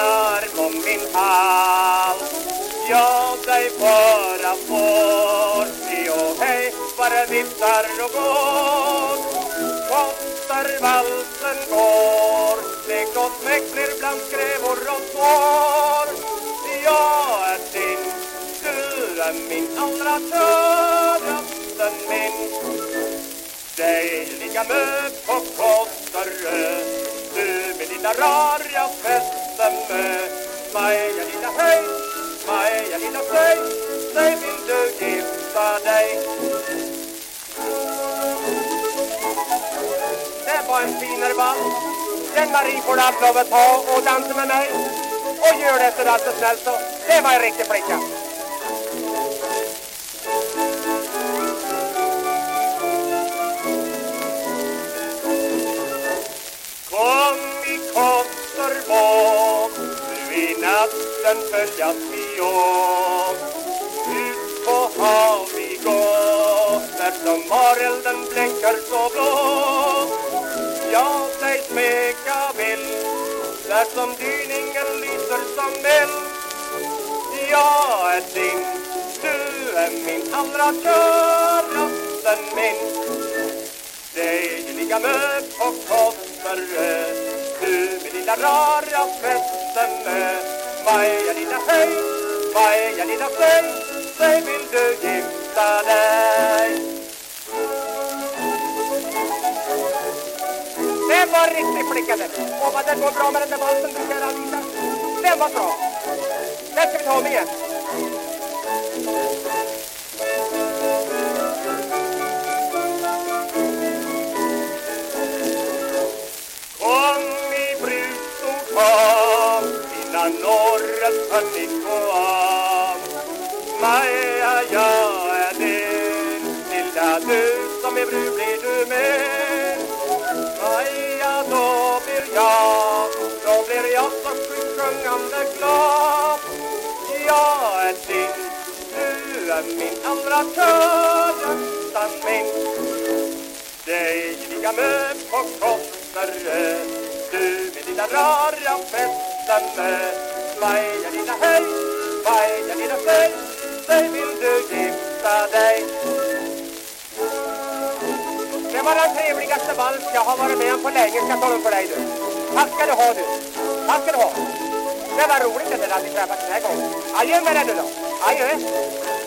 arm om min hals Jag dig bara får. Se och hej bara det viftar och går. Kostar valsen går och gott mäkter bland skrävor och tår. Jag är din Du är min allra käraste min Dig ligga med på Kostarö lilla rar jag fäste fästemme Maja lilla hej, Maja lilla säg Säg vill du gifta dig. Det var en finare vals Den Marie får du allt lov att ta och dansa med mig Och gör det så du så snällt så. Det var en riktig flicka. Kom i Nu i natten följas vi åt Ut på hav vi går Där som marelden blänkar så blå. Jag dig smeka vill Där som dyningen lyser som eld Jag är din Du är min allra käraste min Dejliga möt och på lilla rara fästemme Maja lilla hej, Maja lilla säg Säg vill du gifta dig Det var riktigt flicka det Och vad det går bra med den där valsen du kära Lisa Den var bra Den ska vi ta om igen brus innan året hunnit gå av Maja, jag är din Lilla du som i brud blir du min Maja, då blir jag Då blir jag så sjukt sjungande glad. Jag är din Du är min allra käraste min. Dig lika med på Kostarö du min lilla rara fästemme Maja dina hej, Maja dina säg Säg vill du gifta dig? Det var den trevligaste vals jag har varit med om på länge Ska jag tala om för dig du. Tack ska du ha du. Tack ska du ha. Det var roligt det där att vi träffades den här gången. Adjö med dig nu då. Adjö.